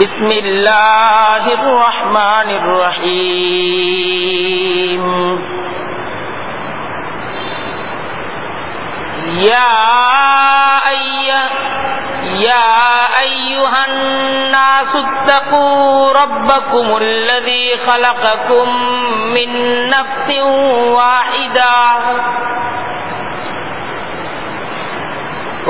بسم الله الرحمن الرحيم يا أيها يا أيها الناس اتقوا ربكم الذي خلقكم من نفس واحدة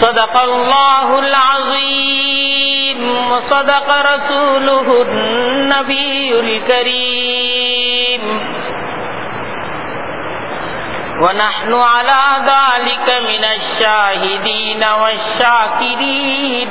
صدق الله العظيم وصدق رسوله النبي الكريم ونحن على ذلك من الشاهدين والشاكرين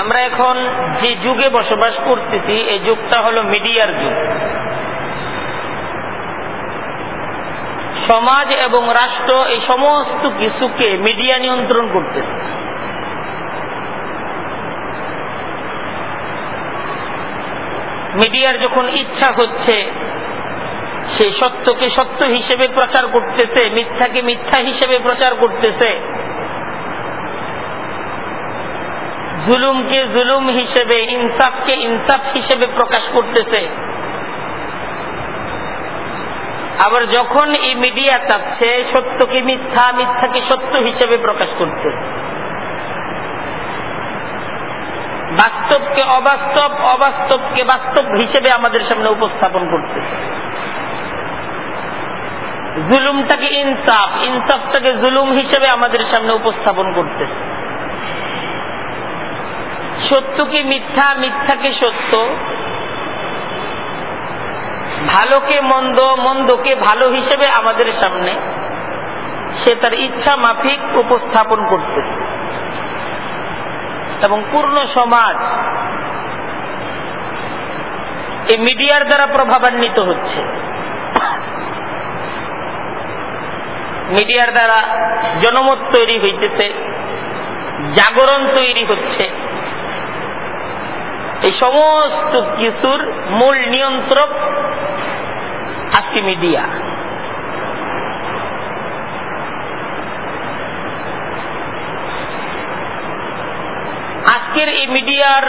আমরা এখন যে যুগে বসবাস করতেছি, এই যুগটা হলো মিডিয়ার যুগ। সমাজ এবং রাষ্ট্র এই সমস্ত কিছুকে মিডিয়া নিয়ন্ত্রণ করতেছে। মিডিয়ার যখন ইচ্ছা হচ্ছে, সে সত্যকে সত্য হিসেবে প্রচার করতেছে, মিথ্যাকে মিথ্যা হিসেবে প্রচার করতেছে। জুলুমকে জুলুম হিসেবে, ইনসাফকে ইনসাফ হিসেবে প্রকাশ করতেছে। আবার যখন এই মিডিয়া চাচ্ছে, সত্যকে মিথ্যা, মিথ্যাকে সত্য হিসেবে প্রকাশ করতে। বাস্তবকে অবাস্তব, অবাস্তবকে বাস্তব হিসেবে আমাদের সামনে উপস্থাপন করতে। জুলুমটাকে ইনসাফ, ইনসাফটাকে জুলুম হিসেবে আমাদের সামনে উপস্থাপন করতে। সত্যকে মিথ্যা? মিথ্যাকে সত্য? ভালোকে মন্দ মন্দকে ভালো হিসেবে আমাদের সামনে সে তার ইচ্ছা মাফিক উপস্থাপন করতেছে এবং পূর্ণ সমাজ এই মিডিয়ার দ্বারা প্রভাবান্বিত হচ্ছে। মিডিয়ার দ্বারা জনমত তৈরি হইতেছে, জাগরণ তৈরি হচ্ছে। এই সমস্ত কিছুর মূল নিয়ন্ত্রক আজকে মিডিয়া। আজকের এই মিডিয়ার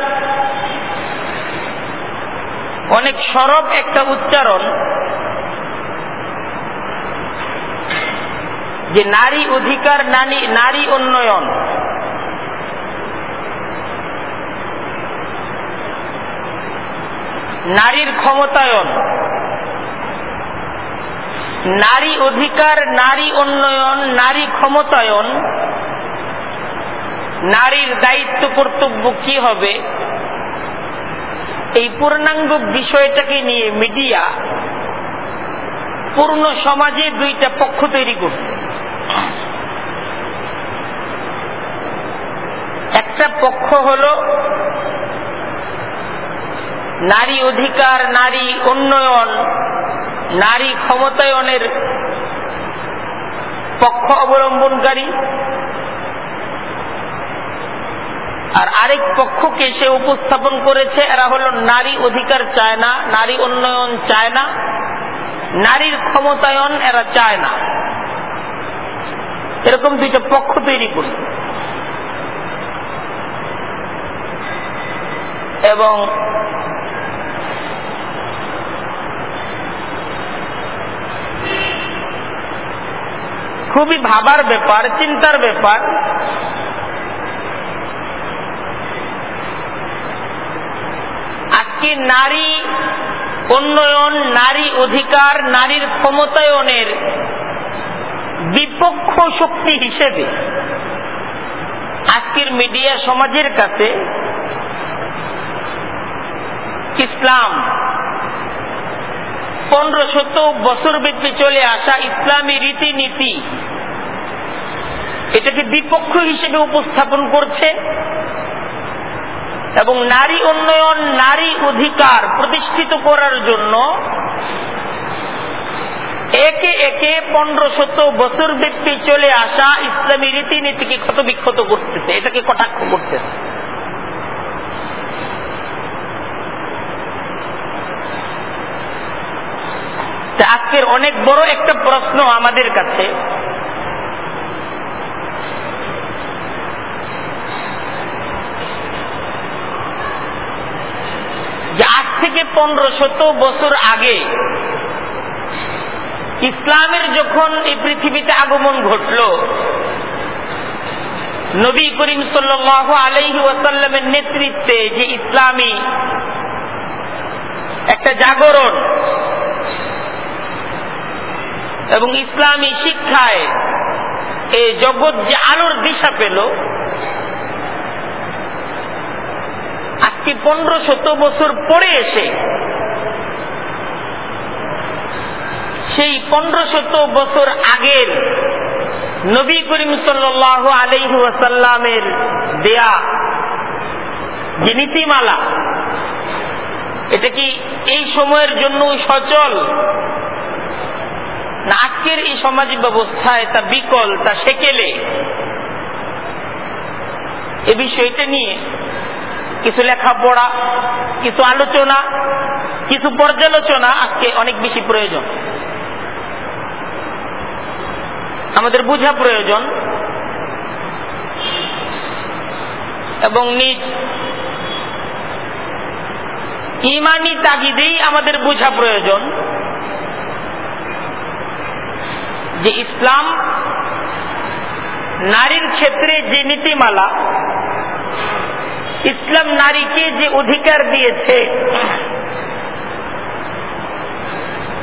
অনেক সরব একটা উচ্চারণ যে নারী অধিকার, নারী উন্নয়ন। নারীর ক্ষমতায়ন। নারী অধিকার, নারী উন্নয়ন, নারী ক্ষমতায়ন, নারীর দায়িত্ব, কর্তব্য কি হবে? এই পূর্ণাঙ্গ বিষয়টাকে নিয়ে মিডিয়া পূর্ণ সমাজে দুইটা পক্ষ তৈরি করছে। একটা পক্ষ হল নারী অধিকার, নারী উন্নয়ন, নারী ক্ষমতায়নের পক্ষ অবলম্বনকারী। আর আরেক পক্ষকে সে উপস্থাপন করেছে, এরা হল নারী অধিকার চায় না, নারী উন্নয়ন চায় না, নারীর ক্ষমতায়ন এরা চায় না। এরকম দুইটা পক্ষ তৈরি করছে। এবং খুবই ভাবার ব্যাপার, চিন্তার ব্যাপার। আজকে নারী উন্নয়ন, নারী অধিকার, নারীর ক্ষমতায়নের বিপক্ষ শক্তি হিসেবে আজকের মিডিয়া সমাজের কাছে ইসলাম পনেরো শত বছর ব্যাপী চলে আসা ইসলামী রীতিনীতি, এটাকে বিপক্ষ হিসেবে উপস্থাপন করছে এবং নারী উন্নয়ন, নারী অধিকার প্রতিষ্ঠিত করার জন্য একে একে পনেরো শত বছর ব্যক্তি চলে আসা ইসলামী রীতিনীতিকে ক্ষত বিক্ষত করতেছে, এটাকে কটাক্ষ করতেছে। আজকের অনেক বড় একটা প্রশ্ন আমাদের কাছে। যে আজ থেকে পনেরো বছর আগে ইসলামের যখন এই পৃথিবীতে আগমন ঘটল, নবী করিম সাল আলহি ওয়াসাল্লামের নেতৃত্বে যে ইসলামী একটা জাগরণ এবং ইসলামী শিক্ষায় এই জগৎ যে আলোর দিশা পেল, আজকে পনেরো শত বছর পরে এসে সেই পনেরো শত বছর আগের নবী করিম সাল আলহি ওয়াসাল্লামের দেয়া যে নীতিমালা, এটা কি এই সময়ের জন্য সচল? না আজকের এই সামাজিক ব্যবস্থায় তা বিকল তা সেকেলে। এ বিষয়টা নিয়ে কিছু লেখাপড়া, কিছু আলোচনা, কিছু পর্যালোচনা আজকে অনেক বেশি প্রয়োজন। আমাদের বোঝা প্রয়োজন। এবং নিজ ইমানি তাগিদেই আমাদের বোঝা প্রয়োজন। যে ইসলাম নারীর ক্ষেত্রে যে নীতিমালা, ইসলাম নারীকে যে অধিকার দিয়েছে,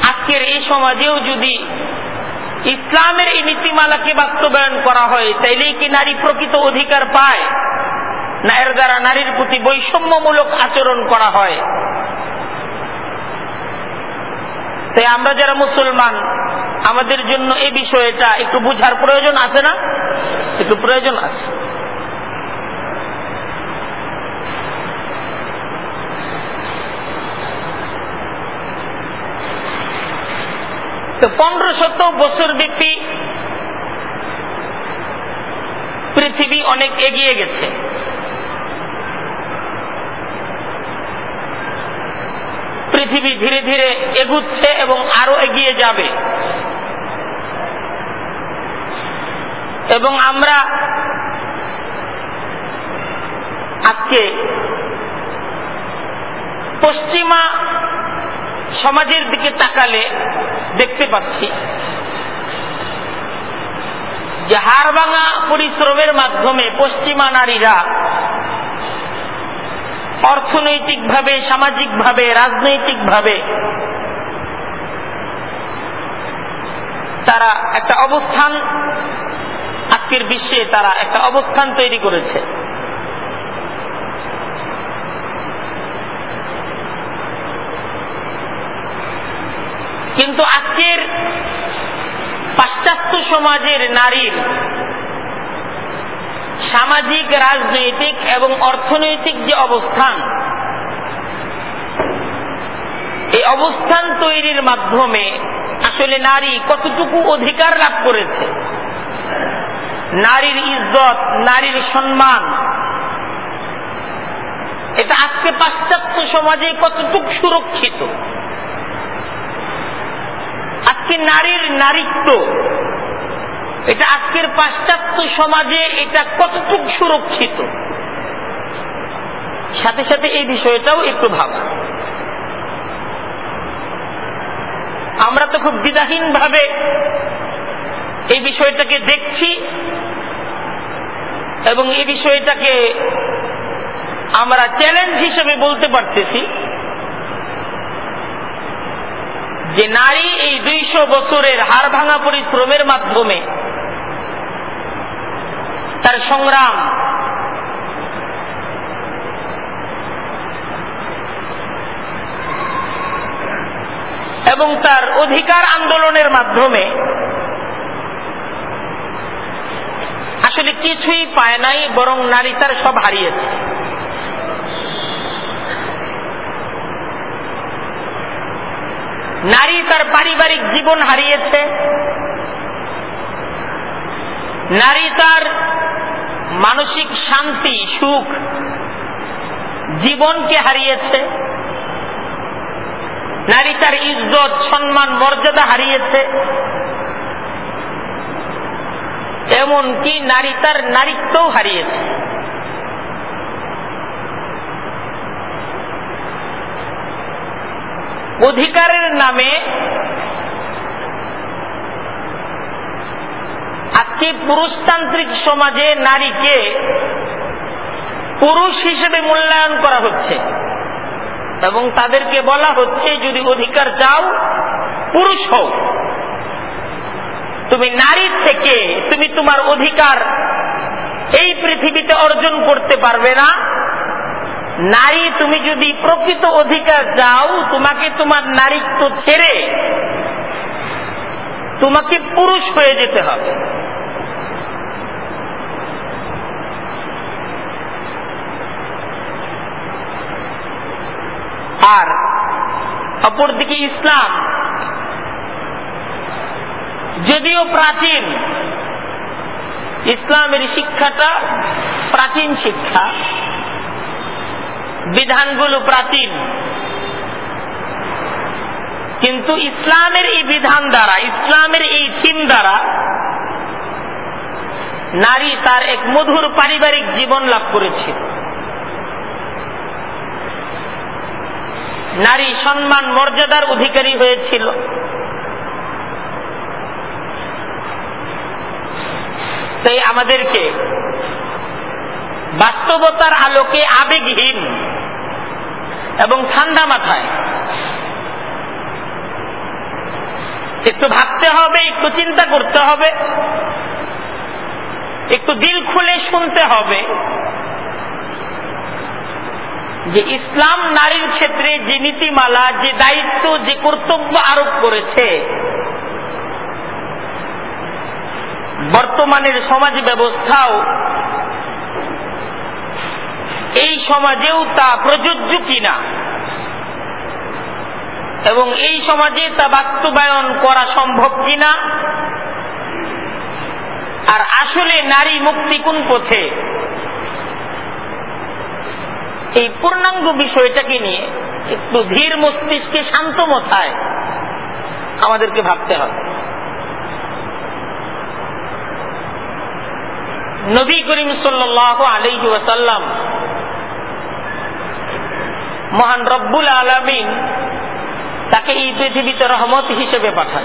আজকের এই সমাজেও যদি ইসলামের এই নীতিমালাকে বাস্তবায়ন করা হয়, তাইলেই কি নারী প্রকৃত অধিকার পায়? না এর দ্বারা নারীর প্রতি বৈষম্যমূলক আচরণ করা হয়? তাই আমরা যারা মুসলমান আমাদের জন্য এই বিষয়টা একটু বুঝার প্রয়োজন আছে না? একটু প্রয়োজন আছে। তো পনেরো শত বছর ব্যাপী পৃথিবী অনেক এগিয়ে গেছে। পৃথিবী ধীরে ধীরে এগুচ্ছে এবং আরও এগিয়ে যাবে। এবং আমরা আজকে পশ্চিমা সমাজের দিকে তাকালে দেখতে পাচ্ছি যে হাড়ভাঙা পরিশ্রমের মাধ্যমে পশ্চিমা নারীরা অর্থনৈতিকভাবে, সামাজিকভাবে, রাজনৈতিকভাবে তারা একটা অবস্থান আজকের বিশ্বে তারা একটা অবস্থান তৈরি করেছে। কিন্তু আজকের পাশ্চাত্য সমাজের নারীর সামাজিক, রাজনৈতিক এবং অর্থনৈতিক যে অবস্থান, এই অবস্থান তৈরির মাধ্যমে আসলে নারী কতটুকু অধিকার লাভ করেছে? নারীর ইজ্জত, নারীর সম্মান। এটা আজকে পাশ্চাত্য সমাজে কতটুকু সুরক্ষিত? আজকে নারীর নারীত্ব, এটা আজকের পাশ্চাত্য সমাজে এটা কতটুক সুরক্ষিত? সাথে সাথে এই বিষয়টাও একটু ভাবা। আমরা তো খুব দ্বিধাহীন ভাবে এই বিষয়টাকে দেখছি। এবং এই বিষয়টাকে আমরা চ্যালেঞ্জ হিসেবে বলতে পারতেছি যে নারী এই দুইশো বছরের হাড় ভাঙা পরিশ্রমের মাধ্যমে তার সংগ্রাম এবং তার অধিকার আন্দোলনের মাধ্যমে আসলে কিছুই পায় নাই, বরং নারী তার সব হারিয়েছে। নারী তার পারিবারিক জীবন হারিয়েছে। নারী তার মানসিক শান্তি, সুখ জীবনকে হারিয়েছে। নারী তার ইজ্জত, সম্মান, মর্যাদা হারিয়েছে। এমনকি নারী তার নারীত্বও হারিয়েছে। অধিকারের নামে আজকে পুরুষতান্ত্রিক সমাজে নারীকে পুরুষ হিসেবে মূল্যায়ন করা হচ্ছে এবং তাদেরকে বলা হচ্ছে, যদি অধিকার চাও, পুরুষ হও। তুমি নারীর থেকে তুমি তোমার অধিকার এই পৃথিবীতে অর্জন করতে পারবে না। নারী, তুমি যদি প্রকৃত অধিকার চাও, তোমাকে তোমার নারীত্ব ছেড়ে তোমাকে পুরুষ হয়ে যেতে হবে। আর অপরদিকে ইসলাম যদিও প্রাচীন, ইসলামের শিক্ষাটা প্রাচীন শিক্ষা, বিধানগুলো প্রাচীন। কিন্তু ইসলামের এই বিধান দ্বারা, ইসলামের এই থিম দ্বারা নারী তার এক মধুর পারিবারিক জীবন লাভ করেছে। নারী সম্মান, মর্যাদার অধিকারী হয়েছিল। তাই আমাদেরকে। বাস্তবতার আলোকে আবেগহীন এবং ঠান্ডা মাথায়। একটু ভাবতে হবে, একটু চিন্তা করতে হবে, একটু দিল খুলে শুনতে হবে যে ইসলাম নারীর ক্ষেত্রে যে নীতিমালা, যে দায়িত্ব, যে কর্তব্য আরোপ করেছে বর্তমানের সমাজ ব্যবস্থাও এই সমাজেও তা প্রযোজ্য কিনা এবং এই সমাজে তা বাস্তবায়ন করা সম্ভব কিনা? আর আসলে নারী মুক্তি কোন পথে? এই পূর্ণাঙ্গ বিষয়টাকে নিয়ে একটু ধীর মস্তিষ্কে শান্ত মথায় আমাদেরকে ভাবতে হবে। নবী করিম সাল্লাহ আলহি ওয়াসাল্লাম মহান রব্বুল আলমিন তাকে এই পৃথিবীতে রহমত হিসেবে পাঠান।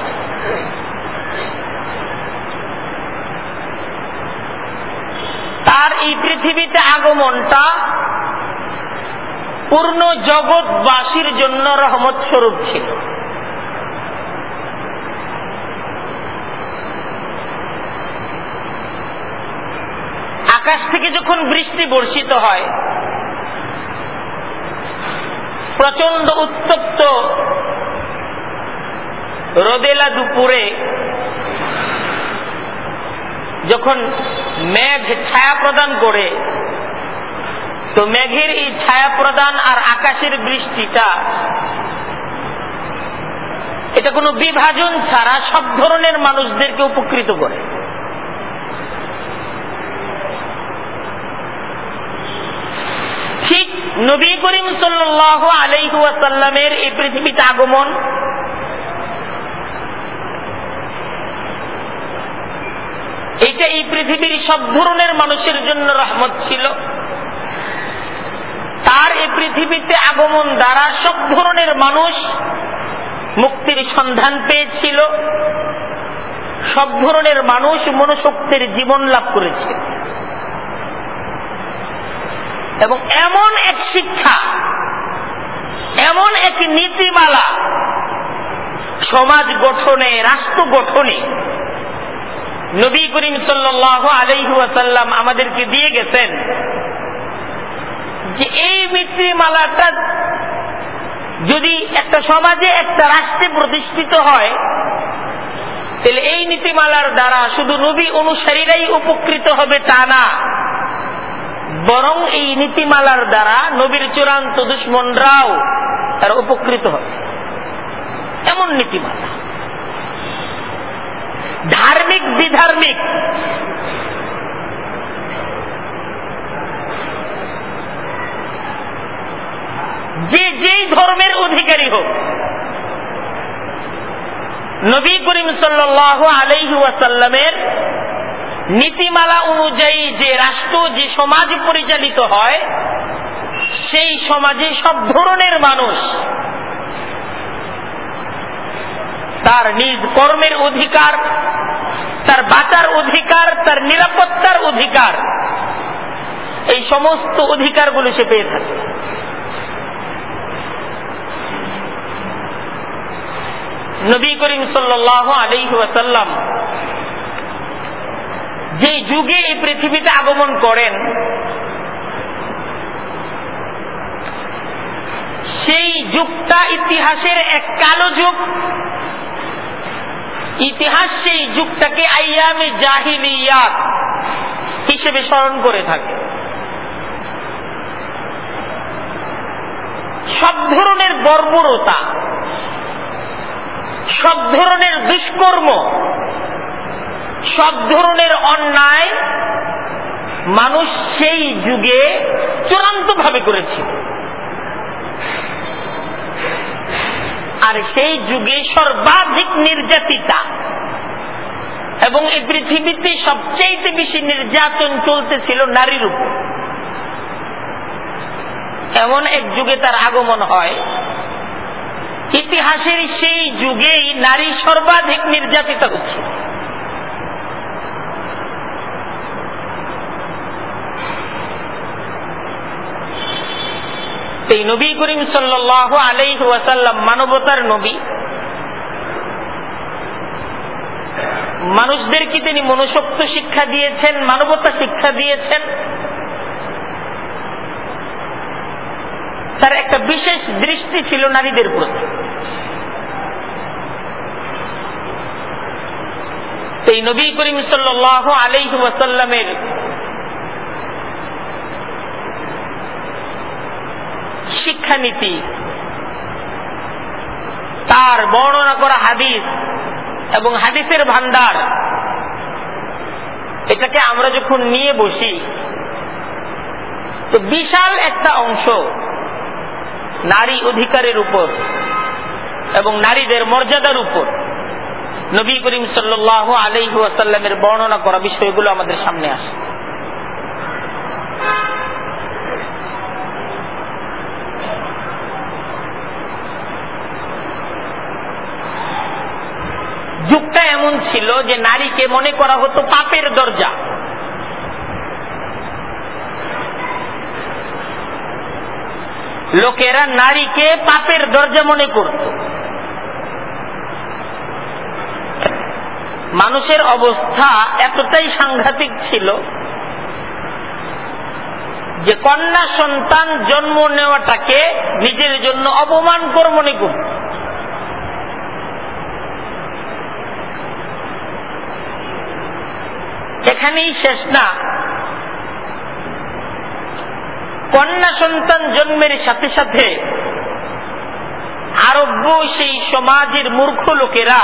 তার এই পৃথিবীতে আগমনটা পূর্ণ জগৎবাসীর জন্য রহমত স্বরূপ ছিল। আকাশ থেকে যখন বৃষ্টি বর্ষিত হয় প্রচণ্ড উত্তপ্ত রোদেলা দুপুরে যখন মেঘ ছায়া প্রদান করে, তো মেঘের এই ছায়া প্রদান আর আকাশের বৃষ্টিটা, এটা কোনো বিভাজন ছাড়া সব ধরনের মানুষদেরকে উপকৃত করে ঠিক নবী করিম সাল্লাহ আলাইহুয়াসাল্লামের এই পৃথিবীতে আগমন। এটা এই পৃথিবীর সব ধরনের মানুষের জন্য রহমত ছিল। তার এই পৃথিবীতে আগমন দ্বারা সব ধরনের মানুষ মুক্তির সন্ধান পেয়েছিল। সব ধরনের মানুষ মনোশক্তির জীবন লাভ করেছে। এবং এমন এক শিক্ষা, এমন এক নীতিমালা সমাজ গঠনে, রাষ্ট্র গঠনে নবী করিম সাল্লাহ আলাইহুয়াসাল্লাম আমাদেরকে দিয়ে গেছেন যে এই নীতিমালাটা যদি একটা সমাজে, একটা রাষ্ট্রে প্রতিষ্ঠিত হয়, তাহলে এই নীতিমালার দ্বারা শুধু নবী অনুসারীরাই উপকৃত হবে তা না। বরং এই নীতিমালার দ্বারা নবীর চূড়ান্ত দুশ্মনরাও তারা উপকৃত হবে এমন নীতিমালা। ধার্মিক, বিধার্মিক। যে যেই ধর্মের অধিকারী হোক, নবী করিম সাল্লাহ আলহি ওয়াসাল্লামের নীতিমালা অনুযায়ী যে রাষ্ট্র, যে সমাজ পরিচালিত হয়, সেই সমাজে সব ধরনের মানুষ তার নিজ কর্মের অধিকার, তার বাঁচার অধিকার, তার নিরাপত্তার অধিকার, এই সমস্ত অধিকারগুলো সে পেয়ে থাকে। নবী করিম সাল্লাহ আলহি ওয়াসাল্লাম যে যুগে এই পৃথিবীতে আগমন করেন, সেই যুগটা ইতিহাসের এক কালো যুগ। ইতিহাস সেই যুগটাকে আইয়ামে জাহিলিয়াত হিসেবে স্মরণ করে থাকে। সব ধরনের বর্বরতা, সব ধরনের দুষ্কর্ম সব ধরনের অন্যায় মানুষ সেই যুগে চূড়ান্ত ভাবে করেছিল আর সেই যুগে সর্বাধিক নির্যাতিতা। এবং এই পৃথিবীতে সবচেয়ে বেশি নির্যাতন চলতেছিল নারীর উপর। এমন এক যুগে তার আগমন হয়। ইতিহাসের সেই যুগেই নারী সর্বাধিক নির্যাতিত হচ্ছে। এই নবী করিম সাল্লাহ আলাই ওয়াসাল্লাম মানবতার নবী। মানুষদেরকে তিনি মনুষ্যত্ব শিক্ষা দিয়েছেন, মানবতা শিক্ষা দিয়েছেন? তার একটা বিশেষ দৃষ্টি ছিল নারীদের প্রতি। এই নবী করিম সাল্লাহ আলাইহি ওয়াসাল্লামের শিক্ষানীতি তার বর্ণনা করা হাদিস এবং হাদিসের ভান্ডার, এটাকে আমরা যখন নিয়ে বসি, তো বিশাল একটা অংশ নারী অধিকারের উপর এবং নারীদের মর্যাদার উপর নবী করিম সাল্লাহ আলহি আসাল্লামের বর্ণনা করা বিষয়গুলো আমাদের সামনে আসে। যুগটা এমন ছিল যে নারীকে মনে করা হতো পাপের দরজা। লোকেরা নারীকে পাপের দরজা মনে করত। মানুষের অবস্থা এতটাই সাংঘাতিক ছিল যে কন্যা সন্তান জন্ম নেওয়াটাকে নিজের জন্য অপমানকর মনে করত। এখানেই শেষ না। কন্যা সন্তান জন্মের সাথে সাথে আরব্য সেই সমাজের মূর্খ লোকেরা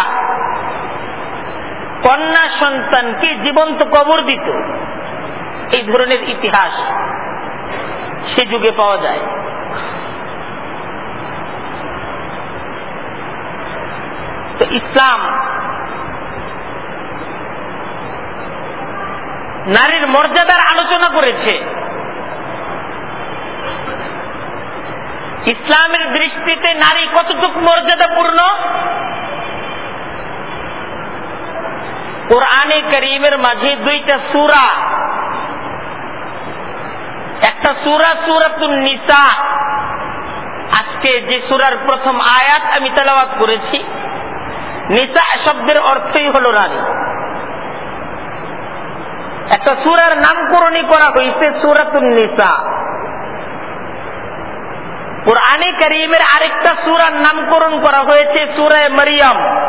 কন্যা সন্তানকে জীবন্ত কবর দিত। এই ধরনের ইতিহাস সে যুগে পাওয়া যায়। তো ইসলাম নারীর মর্যাদার আলোচনা করেছে। ইসলামের দৃষ্টিতে নারী কতটুকু মর্যাদাপূর্ণ? কোরআনে করিমের মাঝে দুইটা সুরা। একটা সুরা সুরাতুন নিসা। আজকে যে সুরার প্রথম আয়াত আমি তেলাওয়াত করেছি। নিসা শব্দের অর্থই হল নারী একটা সুরার নামকরণই করা হয়েছে সুরাতুল নিসা। কোরআনে করিমের আরেকটা সুরার নামকরণ করা হয়েছে সুরায় মরিয়ম।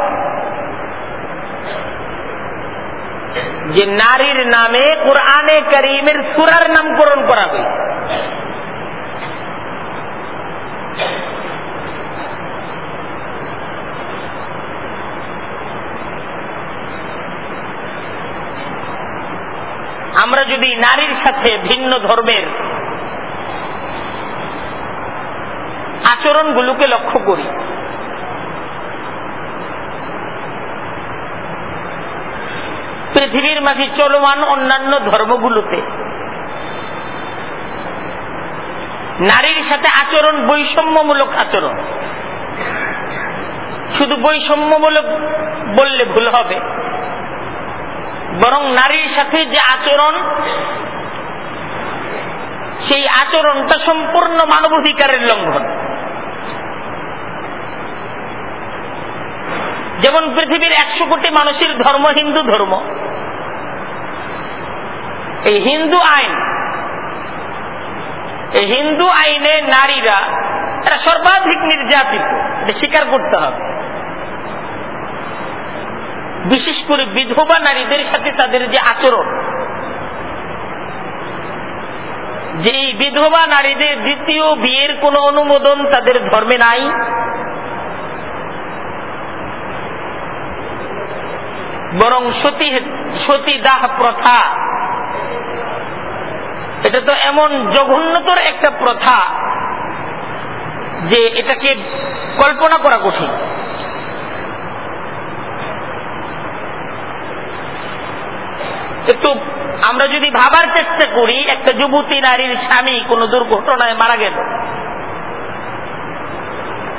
যে নারীর নামে কোরআনে করিমের সুরার নামকরণ করা হয়েছে। আমরা যদি নারীর সাথে ভিন্ন ধর্মের আচরণগুলোকে লক্ষ্য করি, পৃথিবীর মাঝে চলমান অন্যান্য ধর্মগুলোতে নারীর সাথে আচরণ বৈষম্যমূলক আচরণ। শুধু বৈষম্যমূলক বললে ভুল হবে। বরং নারীর সাথে যে আচরণ, সেই আচরণটা সম্পূর্ণ মানবাধিকারের লঙ্ঘন। যেমন পৃথিবীর একশো কোটি মানুষের ধর্ম হিন্দু ধর্ম। এই হিন্দু আইন, এই হিন্দু আইনে নারীরা, এরা সর্বাধিক নির্যাতিত, এটা স্বীকার করতে হবে। বিশেষ করে বিধবা নারীদের সাথে তাদের যে আচরণ, যে বিধবা নারীদের দ্বিতীয় বিয়ের কোন অনুমোদন তাদের ধর্মে নাই। বরং সতী সতীদাহ প্রথা, এটা তো এমন জঘন্যতর একটা প্রথা যে এটাকে কল্পনা করা কঠিন। একটু আমরা যদি ভাবার চেষ্টা করি, একটা যুবতী নারীর স্বামী কোন দুর্ঘটনায় মারা গেল।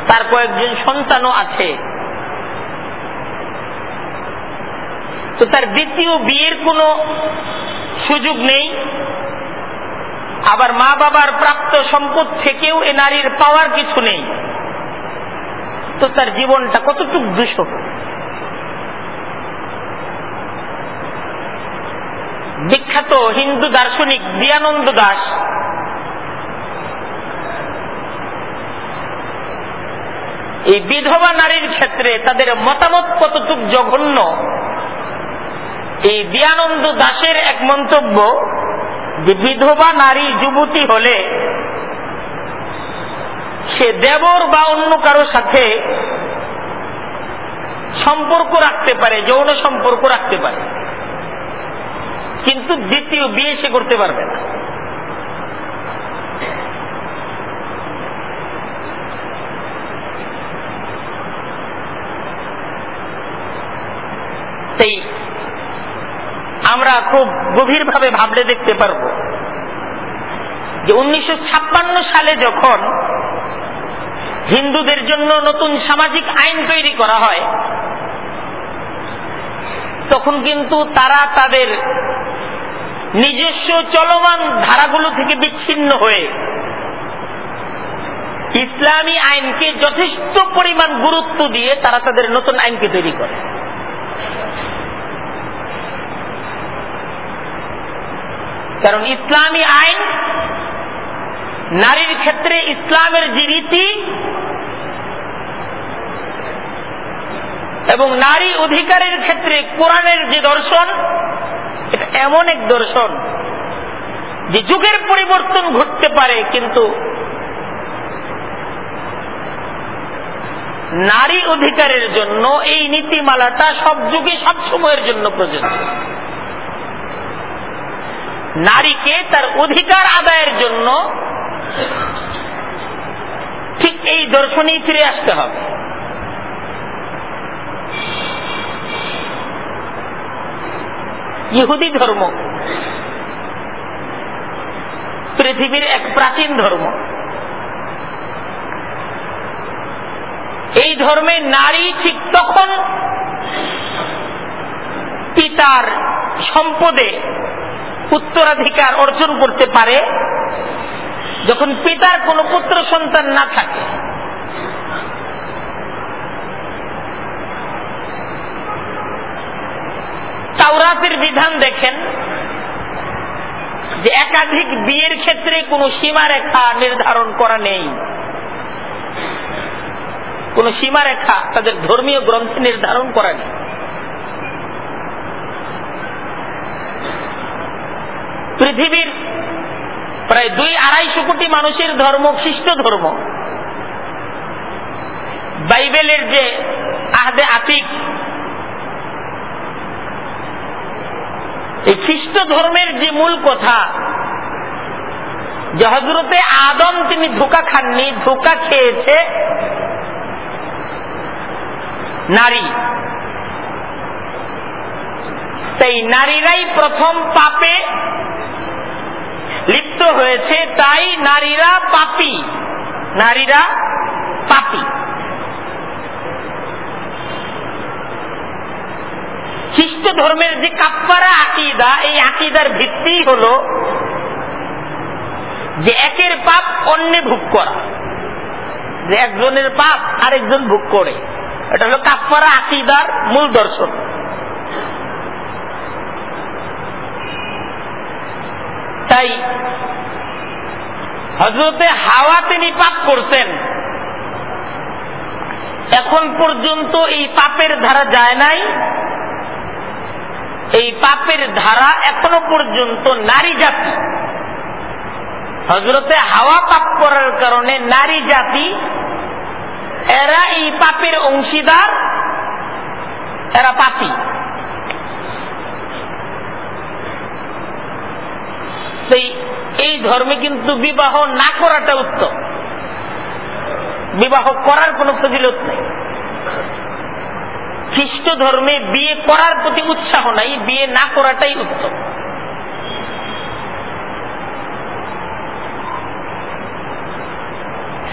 তার কয়েকজন সন্তানও আছে। তো তার দ্বিতীয় বিয়ের কোনো সুযোগ নেই। আবার মা বাবার প্রাপ্ত সম্পদ থেকেও এ নারীর পাওয়ার কিছু নেই। তো তার জীবনটা কতটুক দূষক বিখ্যাত হিন্দু দার্শনিক দিয়ানন্দ দাস। এই বিধবা নারীর ক্ষেত্রে তাদের মতামত কতটুক জঘন্য, এই দিয়ানন্দ দাসের এক মন্তব্য যে বিধবা নারী যুবতী হলে সে দেবর বা অন্য কারও সাথে সম্পর্ক রাখতে পারে, যৌন সম্পর্ক রাখতে পারে। কিন্তু দ্বিতীয় বিয়ে সে করতে পারবে না। সেই আমরা খুব গভীরভাবে ভাবলে দেখতে পারব যে উনিশশো ছাপ্পান্ন সালে যখন হিন্দুদের জন্য নতুন সামাজিক আইন তৈরি করা হয় তখন কিন্তু তারা তাদের নিজস্ব চলমান ধারাগুলো থেকে বিচ্ছিন্ন হয়ে ইসলামী আইনকে যথেষ্ট পরিমাণ গুরুত্ব দিয়ে তারা তাদের নতুন আইনকে তৈরি করে। কারণ ইসলামী আইন নারীর ক্ষেত্রে ইসলামের যে রীতি এবং নারী অধিকারের ক্ষেত্রে কোরআনের যে দর্শন, এটা এমন এক দর্শন যে যুগের পরিবর্তন ঘটতে পারে, কিন্তু নারী অধিকারের জন্য এই নীতিমালাটা সব যুগে সব সময়ের জন্য প্রযোজ্য। নারীকে তার অধিকার আদায়ের জন্য ঠিক এই দর্শনেই ফিরে আসতে হবে। ইহুদি ধর্ম। পৃথিবীর এক প্রাচীন ধর্ম। এই ধর্মে নারী ঠিক তখন পিতার সম্পদে উত্তরাধিকার অর্জন করতে পারে, যখন পিতার কোনো পুত্র সন্তান না থাকে। তাওরাতের বিধান দেখেন যে একাধিক বিয়ের ক্ষেত্রে কোনো সীমারেখা নির্ধারণ করা নেই। কোন সীমারেখা তাদের ধর্মীয় গ্রন্থে নির্ধারণ করা নেই। পৃথিবীর প্রায় দুই আড়াইশো কোটি মানুষের ধর্ম খ্রিস্ট ধর্ম। বাইবেলের যে আহদে আতিক এই খ্রিস্ট ধর্মের যে মূল কথা, যে হজরতে আদম তিনি ধোকা খাননি, ধোকা খেয়েছে নারী। তাই নারীরাই প্রথম পাপে লিপ্ত হয়েছে, তাই নারীরা পাপি নারীরা পাপি। খ্রিস্ট ধর্মের যে কাপ্পারা আকিদা, এই আকিদার ভিত্তি হল যে একের পাপ অন্যে ভোগ করা। যে একজনের পাপ আরেকজন ভোগ করে। এটা হলো কাপ্পারা আকিদার মূল দর্শন। তাই হজরতে হাওয়া তিনি পাপ করছেন। এখন পর্যন্ত এই পাপের ধারা যায় নাই। এই পাপের ধারা এখনও পর্যন্ত নারী জাতি। হজরতে হাওয়া পাপ করার কারণে নারী জাতি, এরা এই পাপের অংশীদার, এরা পাপি। সেই, এই ধর্মে কিন্তু বিবাহ না করাটা উত্তম। বিবাহ করার কোন ফজিলত নেই। খ্রিস্ট ধর্মে বিয়ে করার প্রতি উৎসাহ নাই, বিয়ে না করাটাই উত্তম।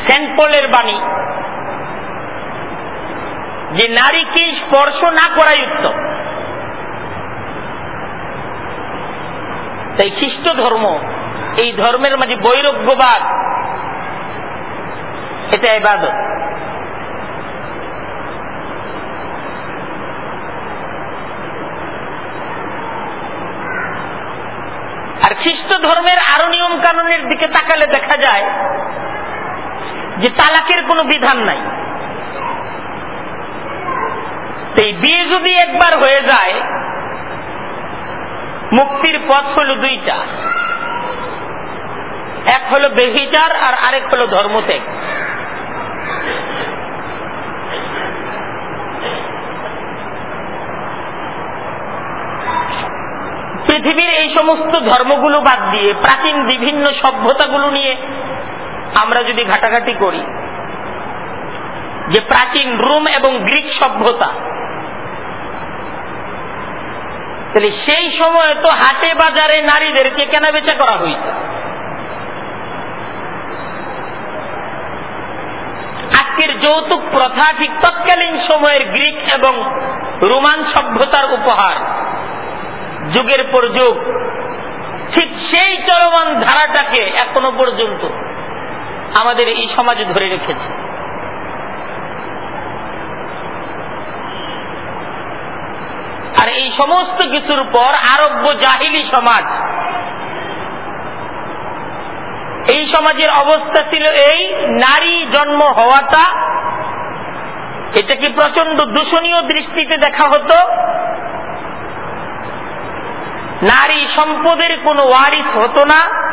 সেন্ট পলের বাণী, যে নারীকে স্পর্শ না করাই উত্তম। তাই খ্রিস্ট ধর্ম, এই ধর্মের মাঝে বৈরগ্যবাদ এটা এবাদত। আর খ্রিস্ট ধর্মের আরও নিয়ম কানুনের দিকে তাকালে দেখা যায় যে তালাকের কোনো বিধান নাই। এই বিয়ে যদি একবার হয়ে যায়, মুক্তির পথ হল দুইটা। এক হলো বেহিচার আর আরেক হলো ধর্মত্যাগ। পৃথিবীর এই সমস্ত ধর্মগুলো বাদ দিয়ে, প্রাচীন বিভিন্ন সভ্যতাগুলো নিয়ে আমরা যদি ঘাটাঘাটি করি, যে প্রাচীন রোম এবং গ্রিক সভ্যতা, তাহলে সেই সময় তো হাটে বাজারে নারীদেরকে কেনা বেচা করা হইত। আজকের যৌতুক প্রথা ঠিক তৎকালীন সময়ের গ্রিক এবং রোমান সভ্যতার উপহার। যুগের পর যুগ, ঠিক সেই চলমান ধারাটাকে এখনও পর্যন্ত আমাদের এই সমাজ ধরে রেখেছে। আর এই সমস্ত কিছুর পর আরব্য জাহিলি সমাজ, এই সমাজের অবস্থা ছিল এই, নারী জন্ম হওয়াটা, এটা কি প্রচণ্ড দূষণীয় দৃষ্টিতে দেখা হতো? নারী সম্পদের কোনো ওয়ারিস হতো না।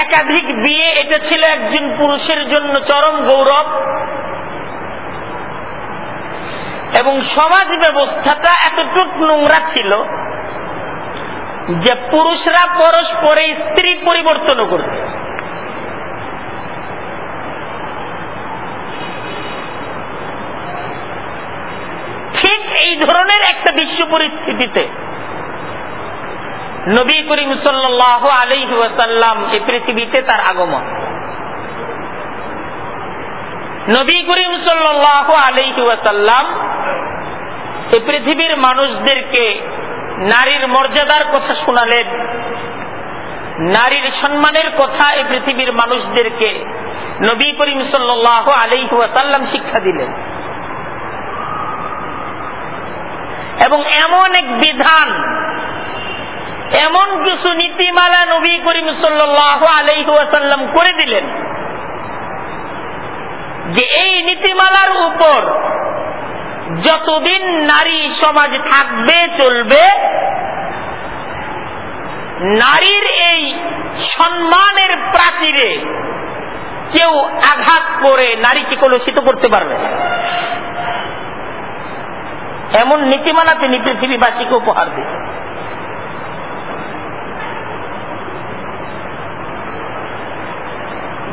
একাধিক বিয়ে, এটা ছিল একজন পুরুষের জন্য চরম গৌরব। এবং সমাজ ব্যবস্থাটা এতটুক নোংরা ছিল যে পুরুষরা পরস্পরে স্ত্রী পরিবর্তন করত ঠিক এই ধরনের একটা বিশ্ব পরিস্থিতিতে নবী করিম সাল্লাহ আলহি ওয়াসাল্লাম এই পৃথিবীতে তার আগমন। নবী করিম সাল্লাহ আলহি ওয়াসাল্লাম এই পৃথিবীর মানুষদেরকে নারীর মর্যাদার কথা শোনালেন, নারীর সম্মানের কথা এই পৃথিবীর মানুষদেরকে নবী করিম সাল্লাহ আলহি ওয়াসাল্লাম শিক্ষা দিলেন। এবং এমন এক বিধান, এমন কিছু নীতিমালা নবী করিম সাল্লাহ আলহাসাল্লাম করে দিলেন যে এই নীতিমালার উপর যতদিন নারী সমাজ থাকবে, চলবে, নারীর এই সম্মানের প্রাচীরে কেউ আঘাত করে নারীকে কলুষিত করতে পারবে এমন নীতিমালা তিনি পৃথিবীবাসীকে উপহার দিন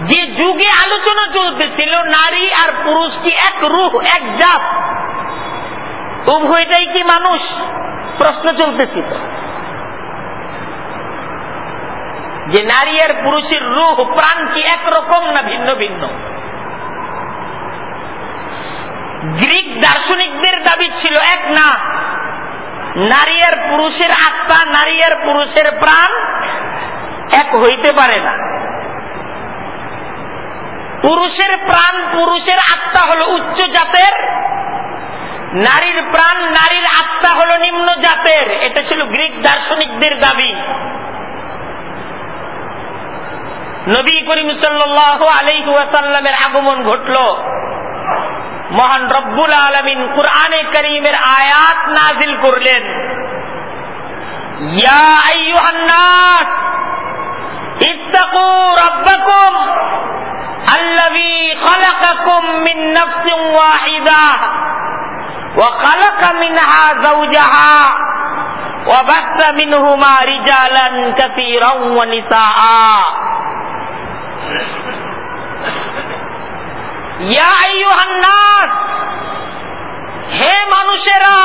যে যুগে আলোচনা চলতেছিল নারী আর পুরুষ কি এক রূপ, এক জাত? উভয়টাই কি মানুষ? প্রশ্ন চলতেছিল যে নারী আর পুরুষের রূহ প্রাণ কি একরকম না ভিন্ন ভিন্ন? গ্রিক দার্শনিকদের দাবি ছিল এক না নারী আর পুরুষের আত্মা নারী আর পুরুষের প্রাণ এক হইতে পারে না। পুরুষের প্রাণ, পুরুষের আত্মা হলো উচ্চ জাতের, নারীর প্রাণ, নারীর আত্মা হলো নিম্ন জাতের, এটা ছিল গ্রিক দার্শনিকদের দাবি। নবী করিম সাল্লাহ আলহিহাসাল্লামের আগমন ঘটল। মহান রব্বুল আলমিন কুরআনে করিমের আয়াত নাজিল করলেন ইয়া আইয়ুহান্নাস ইত্তাকু রাব্বাকুম আল্লাযী খালাকাকুম মিন নাফসিন ওয়াহিদা وخلق منها زوجها وبث منهما رجالا كثيرا ونساء হে মানুষেরা,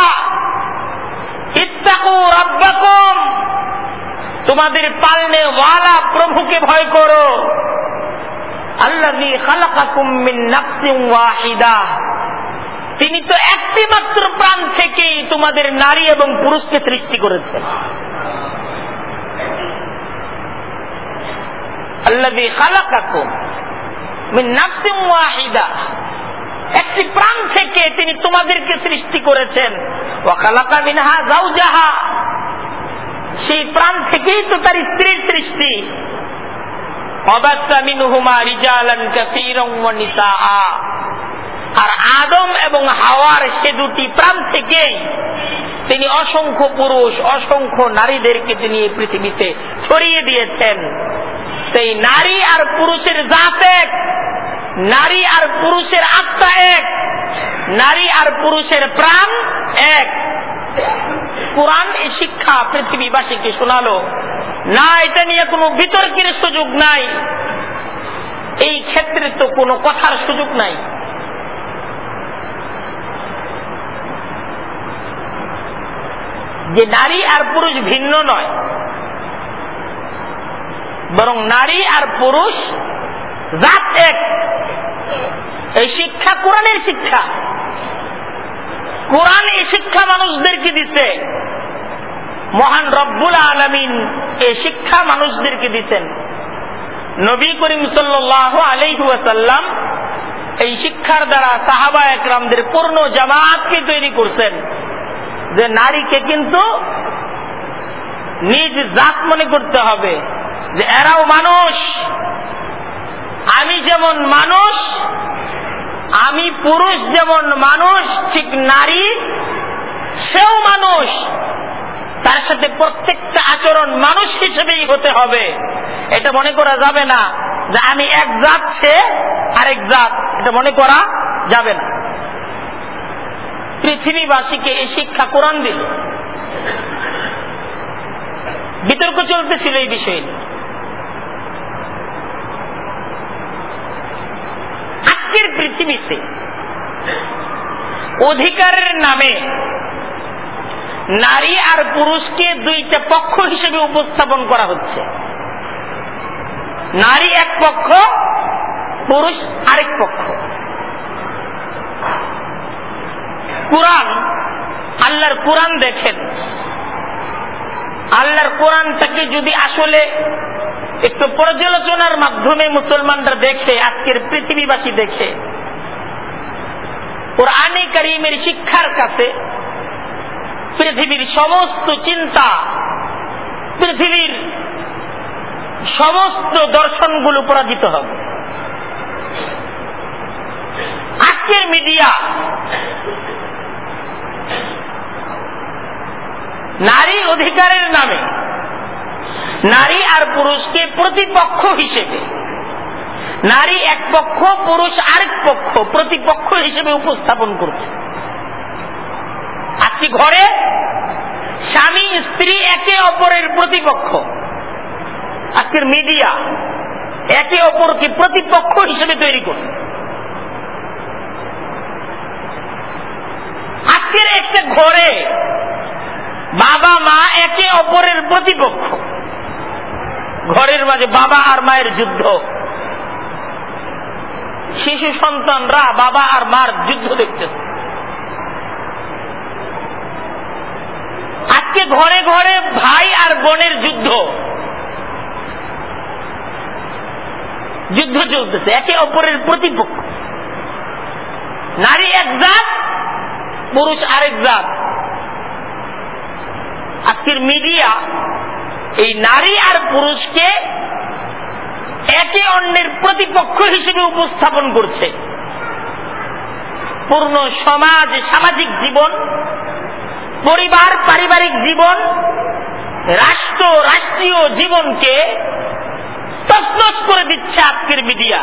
ইত্তাকু রাব্বাকুম। তোমাদের পালনে ওয়ালা প্রভুকে ভয় করো। তিনি তো একটি মাত্র প্রাণ থেকেই তোমাদের নারী এবং পুরুষকে সৃষ্টি করেছেন। আল্লাযী খালাকাকুম একটি প্রাণ থেকে তিনি তোমাদেরকে সৃষ্টি করেছেন। মিনহা সেই প্রাণ থেকেই তো তার স্ত্রীর সৃষ্টি। আর আদম এবং হাওয়ার সে দুটি প্রাণ থেকেই তিনি অসংখ্য পুরুষ, অসংখ্য নারীদেরকে তিনি এই পৃথিবীতে ছড়িয়ে দিয়েছেন। সেই নারী আর পুরুষের জাত এক, নারী আর পুরুষের আত্মা এক, নারী আর পুরুষের প্রাণ এক। কোরআন এই শিক্ষা পৃথিবীবাসীকে শোনালো। না, এটা নিয়ে কোনো বিতর্কের সুযোগ নাই। এই ক্ষেত্রে তো কোনো কথার সুযোগ নাই। যে নারী আর পুরুষ ভিন্ন নয়। বরং নারী আর পুরুষ জাত এক। এই শিক্ষা কোরআনের শিক্ষা। কোরআন এই শিক্ষা মানুষদেরকে দিচ্ছে মহান রব্বুল আলমিন এই শিক্ষা মানুষদেরকে দিচ্ছেন নবী করিম সাল্লাহ আলাইহুয়াসাল্লাম এই শিক্ষার দ্বারা সাহাবা একরামদের পূর্ণ জামাতকে তৈরি করছেন। যে নারীকে কিন্তু নিজ জাত মনে করতে হবে। যে এরাও মানুষ। আমি যেমন মানুষ, আমি পুরুষ যেমন মানুষ, ঠিক নারী সেও মানুষ। তার সাথে প্রত্যেকটা আচরণ মানুষ হিসেবেই হতে হবে। এটা মনে করা যাবে না যে আমি এক জাত সে আরেক জাত। এটা মনে করা যাবে না। পৃথিবীবাসীকে এই শিক্ষা কোরআন দিল। বিতর্ক চলতেছিল এই বিষয়ে আজকের পৃথিবীতে অধিকারের নামে নারী আর পুরুষকে দুইটা পক্ষ হিসেবে উপস্থাপন করা হচ্ছে। নারী এক পক্ষ, পুরুষ আরেক পক্ষ। কোরআন, আল্লাহর কোরআন দেখেন। আল্লাহর কোরআনটাকে যদি আসলে একটু পর্যালোচনার মাধ্যমে মুসলমানরা দেখে, আজকের পৃথিবীবাসী দেখে, কোরআনে করিমের শিক্ষার কাছে পৃথিবীর সমস্ত চিন্তা, পৃথিবীর সমস্ত দর্শনগুলো পরাজিত হবে। আজকের মিডিয়া নারী অধিকারের নামে। নারী আর পুরুষকে প্রতিপক্ষ হিসেবে। নারী এক পক্ষ, পুরুষ আরেক পক্ষ প্রতিপক্ষ হিসেবে উপস্থাপন করছে। আজকে ঘরে স্বামী, স্ত্রী একে অপরের প্রতিপক্ষ। আজকের মিডিয়া একে অপরকে প্রতিপক্ষ হিসেবে তৈরি করছে। আজকের একটা ঘরে বাবা, মা একে অপরের প্রতিপক্ষ। ঘরের মাঝে বাবা আর মায়ের যুদ্ধ। শিশু সন্তানরা বাবা আর মার যুদ্ধ দেখতেছে আজকে ঘরে ঘরে ভাই আর বোনের যুদ্ধ। যুদ্ধ চলতেছে, একে অপরের প্রতিপক্ষ। নারী এক জাত, পুরুষ আরেক জাত। আজকের মিডিয়া এই নারী আর পুরুষকে একে অন্যের প্রতিপক্ষ হিসেবে উপস্থাপন করছে। পূর্ণ সমাজ, সামাজিক জীবন, পরিবার, পারিবারিক জীবন, রাষ্ট্র, রাষ্ট্রীয় জীবনকে তসনস করে দিচ্ছে আজকের মিডিয়া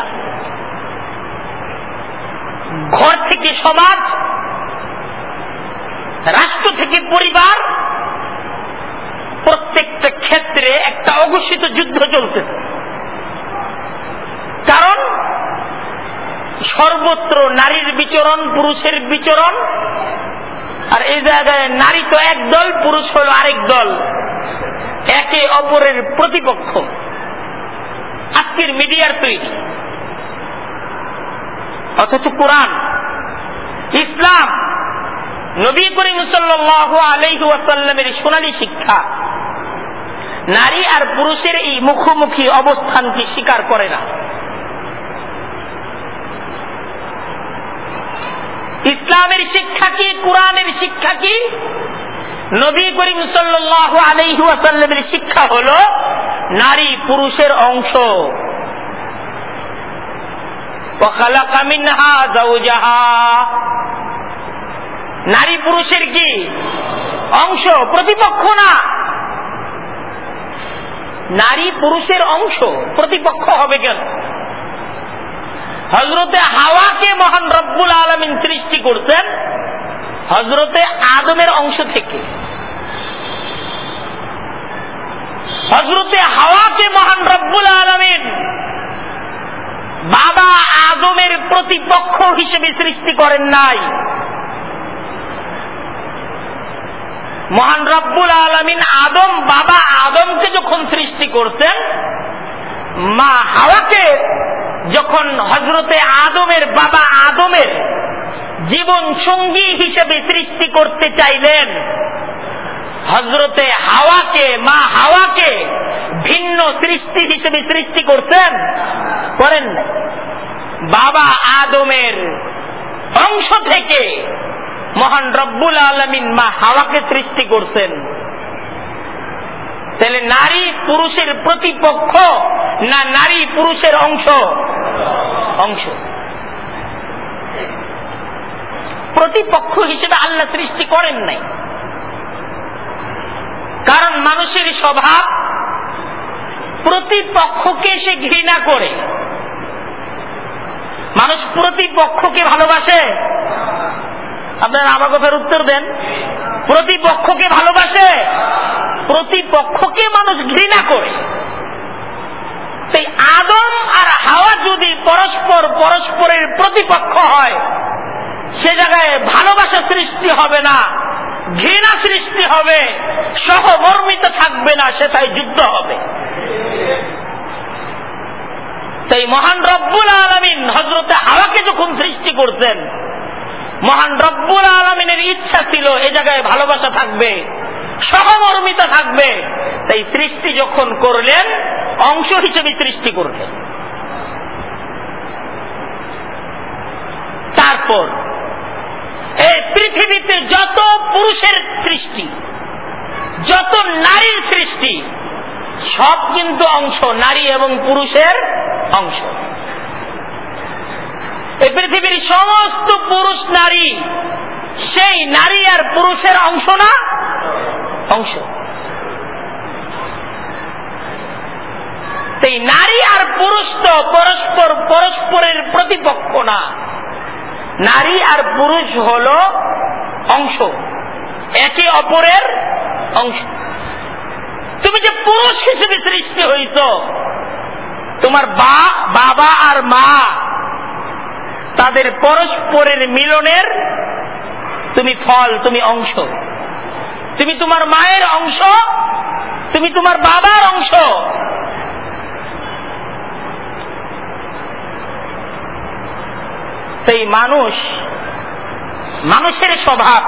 ঘর থেকে সমাজ, রাষ্ট্র থেকে পরিবার প্রত্যেকটা ক্ষেত্রে একটা অঘোষিত যুদ্ধ চলতেছে। কারণ সর্বত্র নারীর বিচরণ, পুরুষের বিচরণ, আর এই জায়গায় নারী তো এক দল, পুরুষ হল আরেক দল। একে অপরের প্রতিপক্ষ। আজকের মিডিয়ার তৈরি। অথচ কোরআন, ইসলাম নবী করিম সাল্লাহ আলহি ওয়াসাল্লামের সোনালী শিক্ষা। নারী আর পুরুষের এই মুখোমুখি অবস্থানকে স্বীকার করে না। ইসলামের শিক্ষা কি, কোরআনের শিক্ষা কি? নবী করিম সাল্লাহ আলহি ওয়াসাল্লামের শিক্ষা হল নারী পুরুষের অংশ। নারী পুরুষের কি? অংশ, প্রতিপক্ষ না? নারী পুরুষের অংশ, প্রতিপক্ষ হবে কেন? হজরতে হাওয়াকে মহান রব্বুল আলমিন সৃষ্টি করতেন হজরতে আদমের অংশ থেকে। হজরতে হাওয়াকে মহান রব্বুল আলমিন বাবা আদমের প্রতিপক্ষ হিসেবে সৃষ্টি করেন নাই। মহান রব্বুল আলমিন আদম, বাবা আদমকে যখন সৃষ্টি করতেন মা হাওয়াকে যখন হজরতে আদমের বাবা আদমের জীবন সঙ্গী হিসেবে সৃষ্টি করতে চাইলেন হজরতে হাওয়াকে, মা হাওয়াকে ভিন্ন সৃষ্টি হিসেবে সৃষ্টি করছেন, করেন বাবা আদমের অংশ থেকে মহান রব্বুল আলমিন মা হাওয়াকে সৃষ্টি করছেন। তাহলে নারী পুরুষের প্রতিপক্ষ না নারী পুরুষের অংশ? অংশ। প্রতিপক্ষ হিসেবে আল্লাহ সৃষ্টি করেন নাই। কারণ মানুষের স্বভাব প্রতিপক্ষকে সে ঘৃণা করে। মানুষ প্রতিপক্ষকে ভালোবাসে? আপনারা আমার কথার উত্তর দেন। প্রতিপক্ষকে ভালোবাসে প্রতিপক্ষকে মানুষ ঘৃণা করে। সেই আদম আর হাওয়া যদি পরস্পর পরস্পরের প্রতিপক্ষ হয়, সে জায়গায় ভালোবাসা সৃষ্টি হবে না, ঘৃণা সৃষ্টি হবে, সহমর্মিত থাকবে না, সেটাই যুদ্ধ হবে। তাই মহান রব্বুল আলমিন হজরতে হাওয়াকে যখন সৃষ্টি করতেন মহান রব্বুল আলমিনের ইচ্ছা ছিল, এ জায়গায় ভালোবাসা থাকবে, সহমর্মিত থাকবে। তাই সৃষ্টি যখন করলেন, অংশ হিসেবে সৃষ্টি করলেন। তারপর, এই পৃথিবীতে যত পুরুষের সৃষ্টি, যত নারীর সৃষ্টি, সব কিন্তু অংশ, নারী এবং পুরুষের অংশ। এই পৃথিবীর সমস্ত পুরুষ নারী, সেই নারী আর পুরুষের অংশ না? অংশ। সেই নারী আর পুরুষ তো পরস্পর, পরস্পরের প্রতিপক্ষ না। নারী আর পুরুষ হল অংশ। একে অপরের অংশ। তুমি যে পুরুষ হিসেবে সৃষ্টি হইত তোমার বা, বাবা আর মা তাদের পরস্পরের মিলনের তুমি ফল, তুমি অংশ। তুমি তোমার মায়ের অংশ, তুমি তোমার বাবার অংশ। সেই মানুষ, মানুষের স্বভাব,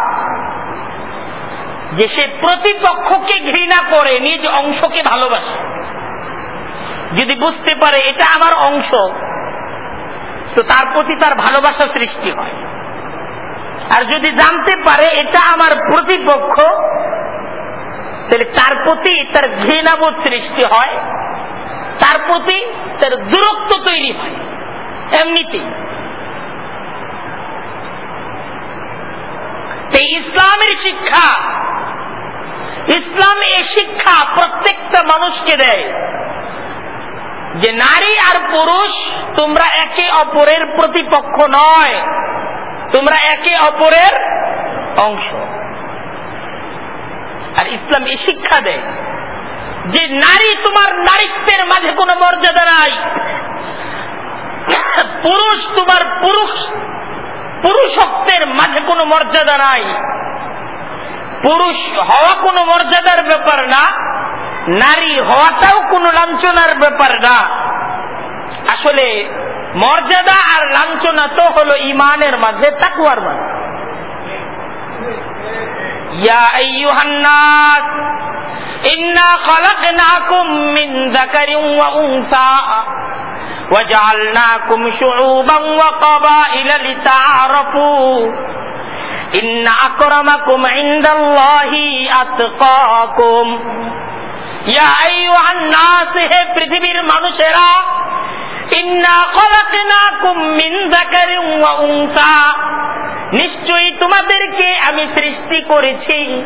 যে সে প্রতিপক্ষকে ঘৃণা করে, নিজ অংশকে ভালোবাসে। যদি বুঝতে পারে এটা আমার অংশ তো তার প্রতি তার ভালোবাসা সৃষ্টি হয়। আর যদি জানতে পারে এটা আমার প্রতিপক্ষ, তাহলে তার প্রতি তার ঘৃণাবোধ সৃষ্টি হয়, তার প্রতি তার দূরত্ব তৈরি হয় এমনিতেই এই ইসলামের শিক্ষা, ইসলাম এই শিক্ষা প্রত্যেকটা মানুষকে দেয়। যে নারী আর পুরুষ তোমরা একে অপরের প্রতিপক্ষ নয়। তোমরা একে অপরের অংশ। আর ইসলাম এই শিক্ষা দেয় যে নারী তোমার নারীত্বের মাঝে কোনো মর্যাদা নাই। পুরুষ তোমার পুরুষ, পুরুষত্বের মাঝে কোনো মর্যাদা নাই। পুরুষ হওয়া কোনো মর্যাদার ব্যাপার না। নারী হওয়াটাও কোনো লাঞ্ছনার ব্যাপার না আসলে মর্যাদা আর লাঞ্ছনা তো হলো ইমানের মাঝে তাকুয়ার মাঝে ইয়া আইয়ুহান্নাস ইন্না খালাকনাকুম মিন যাকারিন ওয়া উনসা وجعلناكم شعوبا وقبائل لتعارفوا إن أكرمكم عند الله أتقاكم يا أيها الناس পৃথিবীর মানুষেরা মিন নিশ্চয়ই তোমাদেরকে আমি সৃষ্টি করেছি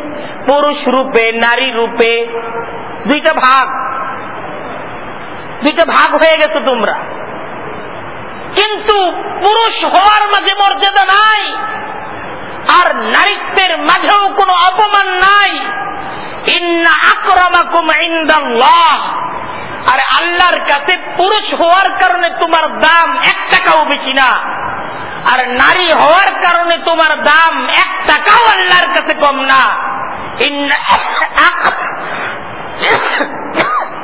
পুরুষ রূপে, নারী রূপে। দুইটা ভাগ। দুইটা ভাগ হয়ে গেছো তোমরা। কিন্তু পুরুষ হওয়ার মাঝে মর্যাদা নাই। আর নারীত্বের মাঝেও কোনো অপমান নাই। আর আল্লাহর কাছে পুরুষ হওয়ার কারণে তোমার দাম এক টাকাও বেশি না। আর নারী হওয়ার কারণে তোমার দাম এক টাকাও আল্লাহর কাছে কম না।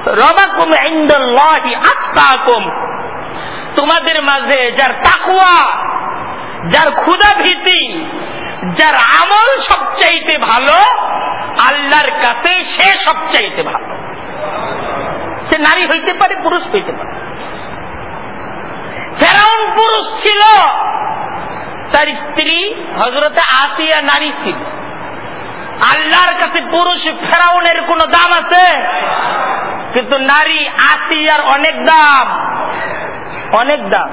রবাকুম ইন্দাল্লাহি আত্মাকুম। তোমাদের মাঝে যার তাকুয়া যার ক্ষুদা ভীতি যার আমল সবচাইতে ভালো, আল্লাহর কাছে সে সবচাইতে ভালো। সে নারী হইতে পারে, পুরুষ হইতে পারে। ফেরাউন পুরুষ ছিল, তার স্ত্রী হজরতে আসিয়া নারী ছিল। আল্লাহর কাছে পুরুষ, ফেরাউনের কোন দাম আছে? কিন্তু নারী আসিয়ার অনেক দাম অনেক দাম।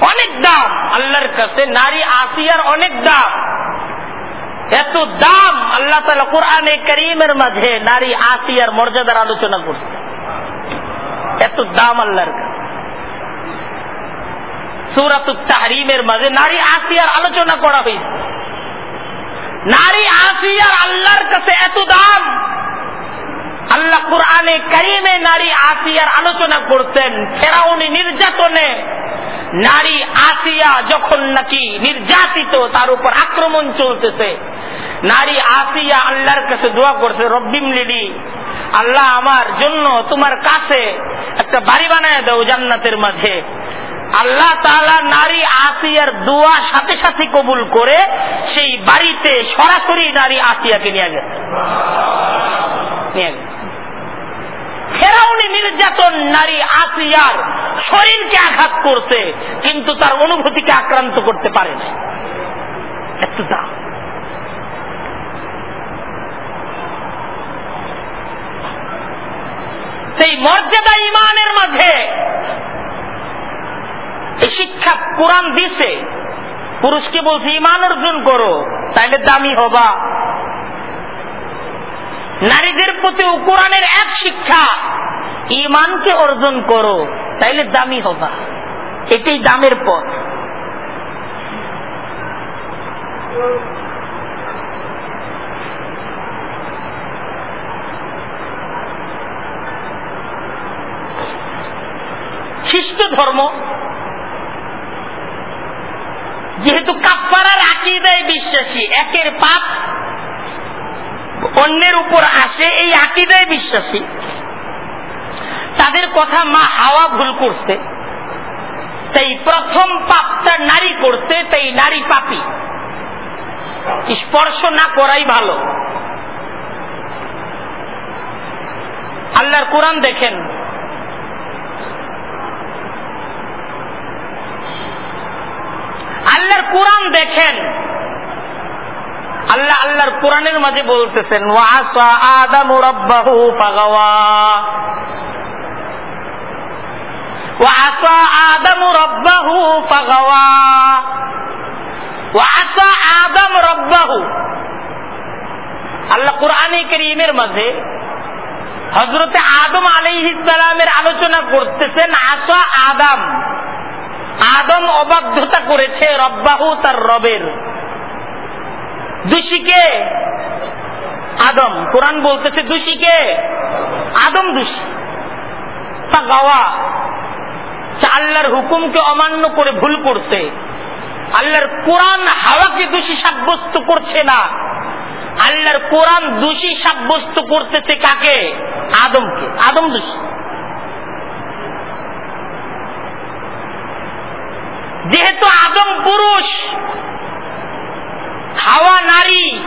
অনেক দাম। আল্লাহর কাছে নারী আসিয়ার অনেক দাম। এত দাম আল্লাহ তালা কোরআনে করিমের মাঝে নারী আসিয়ার মর্যাদার আলোচনা করছে। এত দাম আল্লাহর কাছে। তাহরিমের মাঝে নারী আসিয়ার আলোচনা করা হয়েছে। নারী আসিয়ার আল্লাহর কাছে এত দাম। আল্লাহ কোরআনে করিমে নারী আসিয়ার আলোচনা করতেন ফেরাউনি নির্যাতনে নারী আসিয়া যখন নাকি নির্যাতিত তার উপর আক্রমণ চলতেছে, নারী আসিয়া আল্লাহর কাছে দোয়া করছে রব্বিম লিডি আল্লাহ আমার জন্য তোমার কাছে একটা বাড়ি বানায় দাও জান্নাতের মাঝে। আল্লাহ তালা নারী আসিয়ার দোয়া সাথে সাথে কবুল করে সেই বাড়িতে সরাসরি নারী আসিয়াকে নিয়ে গেছে। নিয়ে গেছে। ফেরাউনি নির্যাতন নারী আসিয়ার শরীরকে আঘাত করছে, কিন্তু তার অনুভূতিকে আক্রান্ত করতে পারে না। একটু দাম সেই মর্যাদা ইমানের মাঝে এই শিক্ষা কোরআন দিছে, পুরুষকে বলছে, ইমান অর্জন করো, তাইলে দামি হবা। নারীদের প্রতি কোরআনের এক শিক্ষা ইমানকে অর্জন করো, তাইলে দামি হবা। এটাই দামের পথ। খ্রিস্ট ধর্ম, যেহেতু কাপ্পারার আকিদায় বিশ্বাসী, একের পাপ অন্যের উপর আসে, এই আকিদায় বিশ্বাসী। তাদের কথা মা হাওয়া ভুল করছে। তাই প্রথম পাপটা নারী করছে, তাই নারী পাপি। স্পর্শ না করাই ভালো। আল্লাহর কোরআন দেখেন। আল্লাহর কোরআন দেখেন। আল্লাহ আল্লাহর কোরআনের মাঝে বলতেছেন ওয়াসা আদম রব্বাহু ফাগাওয়া وعصى آدم ربه فغوى وعصى آدم ربه আল্লাহ কোরআনে করিমের মাঝে হজরতে আদম আলাইহিসালামের আলোচনা করতেছেন আসা আদম আদম অবাধ্যতা করেছে রব্বাহু তার রবের দোষীকে আদম, কোরআন বলতেছে দোষীকে আদম দোষী। তা গাওয়া আল্লাহর হুকুমকে অমান্য করে ভুল করছে। আল্লাহর কোরআন হাওয়াকে দোষী সাব্যস্ত করছে না। আল্লাহর কোরআন দোষী সাব্যস্ত করতেছে কাকে? আদমকে। আদম দোষী। যেহেতু আদম পুরুষ হাওয়া নারী।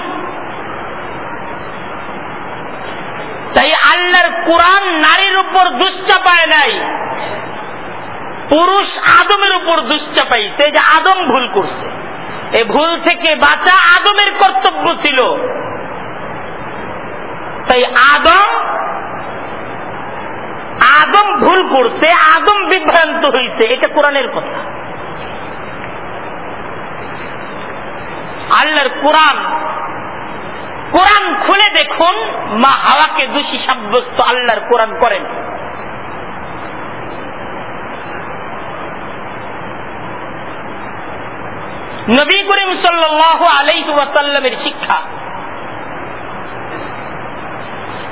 তাই আল্লাহর কোরআন নারীর উপর দুশ্চাপায় নাই। পুরুষ আদমের উপর দুশ্চাপাইছে যে আদম ভুল করছে। এই ভুল থেকে বাঁচা আদমের কর্তব্য ছিল। তাই আদম আদম ভুল করছে, আদম বিভ্রান্ত হয়েছে এটা কোরআনের কথা। আল্লাহর কোরআন। কোরআন খুলে দেখুন, মা হাওয়াকে দোষী সাব্যস্ত আল্লাহর কোরআন করেন। নবী করিম সাল্লাহ আলাইসাল্লামের শিক্ষা।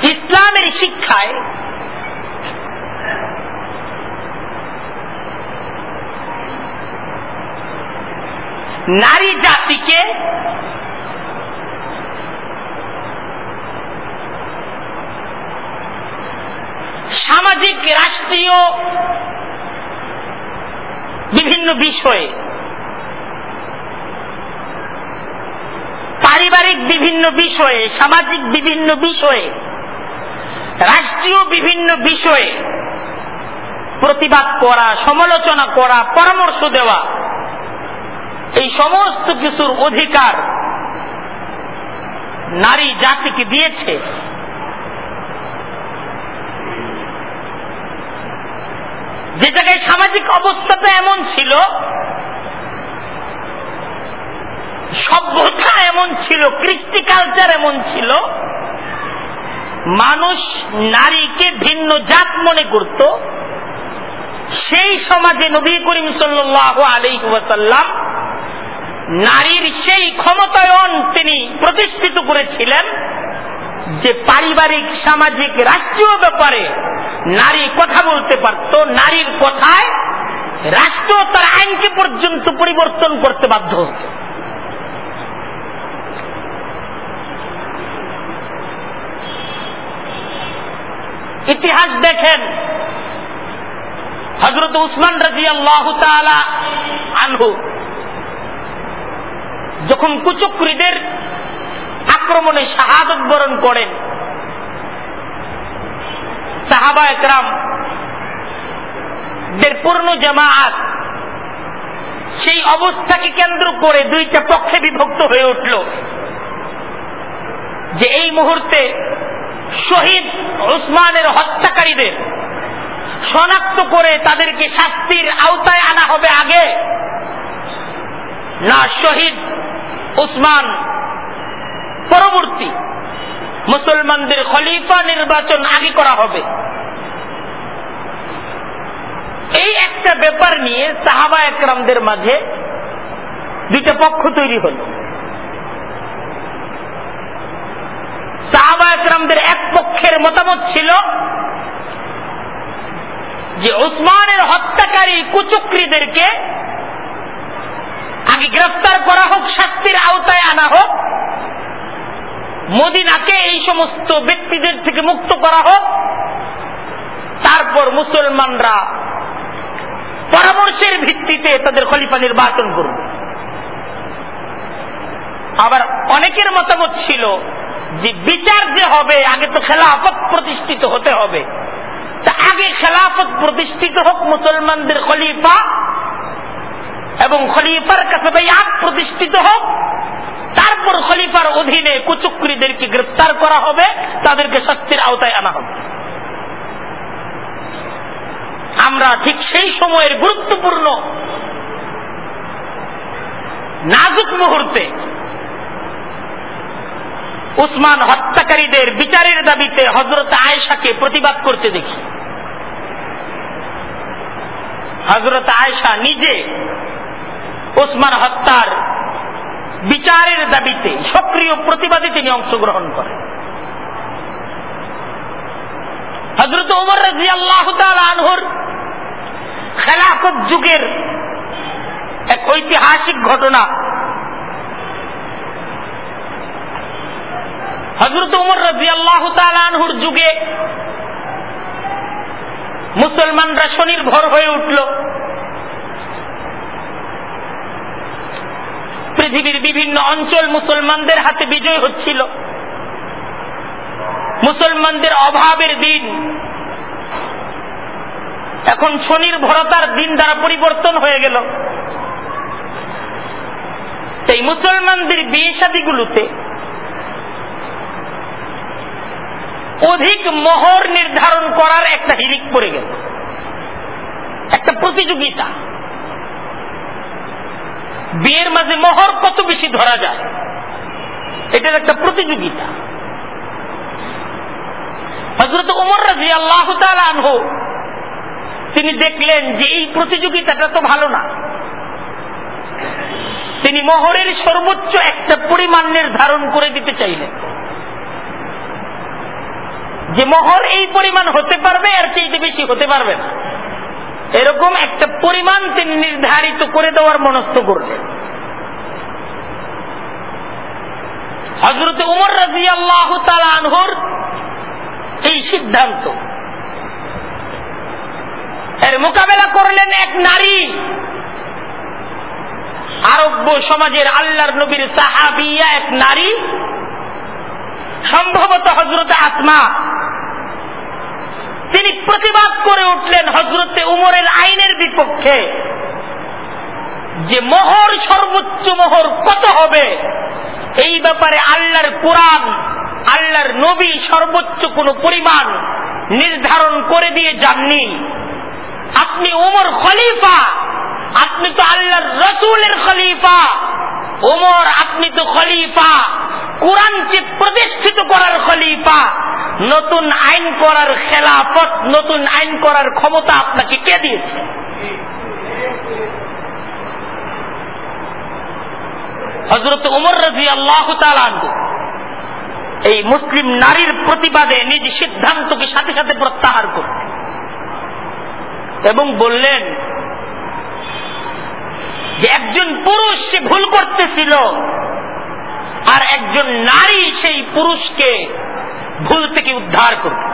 ইসলামের শিক্ষায় নারী জাতিকে রাষ্ট্রীয় বিভিন্ন বিষয়ে, পারিবারিক বিভিন্ন বিষয়ে, সামাজিক বিভিন্ন বিষয়ে, রাষ্ট্রীয় বিভিন্ন বিষয়ে প্রতিবাদ করা, সমালোচনা করা, পরামর্শ দেওয়া এই সমস্ত কিছুর অধিকার নারী জাতিকে দিয়েছে। যে জায়গায় সামাজিক অবস্থাটা এমন ছিল, সভ্যতা এমন ছিল, কৃষ্টি কালচার এমন ছিল, মানুষ নারীকে ভিন্ন জাত মনে করত। সেই সমাজে নবী করিম সাল্লাহ আলাইসাল্লাম নারীর সেই ক্ষমতায়ন তিনি প্রতিষ্ঠিত করেছিলেন যে পারিবারিক, সামাজিক, রাষ্ট্রীয় ব্যাপারে নারী কথা বলতে পারত, নারীর কথায় রাষ্ট্র তার আইনকে পর্যন্ত পরিবর্তন করতে বাধ্য হতো। ইতিহাস দেখেন হজরত উসমান রাজি আল্লাহ আনহু যখন কুচক্রীদের আক্রমণে শাহাদত বরণ করেন, সাহাবা একরাম পূর্ণ জামায়াত সেই অবস্থাকে কেন্দ্র করে দুইটা পক্ষে বিভক্ত হয়ে উঠল যে এই মুহূর্তে শহীদ ওসমানের হত্যাকারীদের শনাক্ত করে তাদেরকে শাস্তির আওতায় আনা হবে আগে। না শহীদ ওসমান পরবর্তী মুসলমানদের খলিফা নির্বাচন আগে করা হবে। এই একটা ব্যাপার নিয়ে সাহাবা একরামদের মাঝে দুইটা পক্ষ তৈরি হল। সাহাবা একরামদের এক পক্ষের মতামত ছিল যে ওসমানের হত্যাকারী কুচক্রীদেরকে আগে গ্রেফতার করা হোক, শাস্তির আওতায় আনা হোক, মদিনাকে এই সমস্ত ব্যক্তিদের থেকে মুক্ত করা হোক, তারপর মুসলমানরা পরামর্শের ভিত্তিতে তাদের খলিফা নির্বাচন করবে। আবার অনেকের মতামত ছিল যে বিচার যে হবে, আগে তো খেলাফত প্রতিষ্ঠিত হতে হবে। তা আগে খেলাফত প্রতিষ্ঠিত হোক মুসলমানদের খলিফা এবং খলিফার কাছে আগ প্রতিষ্ঠিত হোক, তারপর খলিফার অধীনে কুচুক্রিদেরকে গ্রেপ্তার করা হবে, তাদেরকে শাস্তির আওতায় আনা হবে। আমরা ঠিক সেই সময়ের গুরুত্বপূর্ণ নাজুক মুহূর্তে উসমান হত্যাকারীদের বিচারের দাবিতে হজরত আয়েশাকে প্রতিবাদ করতে দেখি। হজরত আয়েশা নিজে ওসমান হত্যার বিচারের দাবিতে, সক্রিয় প্রতিবাদে তিনি অংশগ্রহণ করেন। হজরত উমর রাজি আল্লাহ আনহুর খেলাফত যুগের এক ঐতিহাসিক ঘটনা। হজরত উমর রাজি আল্লাহ আনহুর যুগে মুসলমানরা স্বনির্ভর হয়ে উঠল। পৃথিবীর বিভিন্ন অঞ্চল মুসলমানদের হাতে বিজয় হচ্ছিল। মুসলমানদের অভাবের দিন। এখন স্বনির্ভরতার দিন দ্বারা পরিবর্তন হয়ে গেল। সেই মুসলমানদের বিয়ে শাদীগুলোতে অধিক মোহর নির্ধারণ করার একটা হিরিক পড়ে গেল। একটা প্রতিযোগিতা। বিয়ের মাঝে মোহর কত বেশি ধরা যায়। এটার একটা প্রতিযোগিতা। হজরত উমর রাজি আল্লাহ আনহু, তিনি দেখলেন যে এই প্রতিযোগিতাটা তো ভালো না। তিনি মোহরের সর্বোচ্চ একটা পরিমাণ নির্ধারণ করে দিতে চাইলেন। যে মোহর এই পরিমাণ হতে পারবে, আর চাইতে বেশি হতে পারবে না। এরকম একটা পরিমাণ তিনি নির্ধারিত করে দেওয়ার মনস্থ করলেন। হজরত উমর রাজি আল্লাহ আনহর এই সিদ্ধান্ত। এর মোকাবেলা করলেন এক নারী। আরব্য সমাজের আল্লাহর নবীর সাহাবিয়া এক নারী। সম্ভবত হজরত আসমা। তিনি প্রতিবাদ করে উঠলেন হজরতে উমরের আইনের বিপক্ষে যে মোহর সর্বোচ্চ মোহর কত হবে? এই ব্যাপারে আল্লাহর কোরআন, আল্লাহর নবী সর্বোচ্চ কোন পরিমাণ নির্ধারণ করে দিয়ে যাননি। আপনি উমর খলিফা আপনি তো আল্লাহর রসুলের খলিফা। ওমর, আপনি তো খলিফা। কোরআনকে প্রতিষ্ঠিত করার খলিফা। নতুন আইন করার খেলাফত, নতুন আইন করার ক্ষমতা আপনাকে কে দিয়েছে? হজরত উমর রাজি আল্লাহ এই মুসলিম নারীর প্রতিবাদে নিজ সিদ্ধান্তকে সাথে সাথে প্রত্যাহার করতে এবং বললেন যে একজন পুরুষ সে ভুল করতেছিল, আর একজন নারী সেই পুরুষকে ভুল থেকে উদ্ধার করবে।